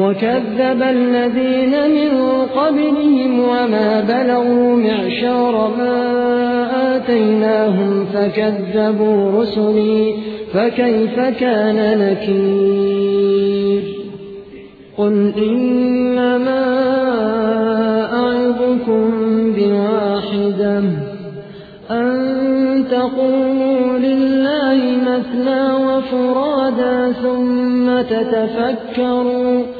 وكذب الذين من قبلهم وما بلغوا معشار ما آتيناهم فكذبوا رسلي فكيف كان نكير؟ قل إنما أعظكم بواحدة أن تقوموا لله مثنى وفرادا ثم تتفكروا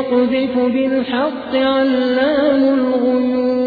يقذف بالحق علام الغيوب.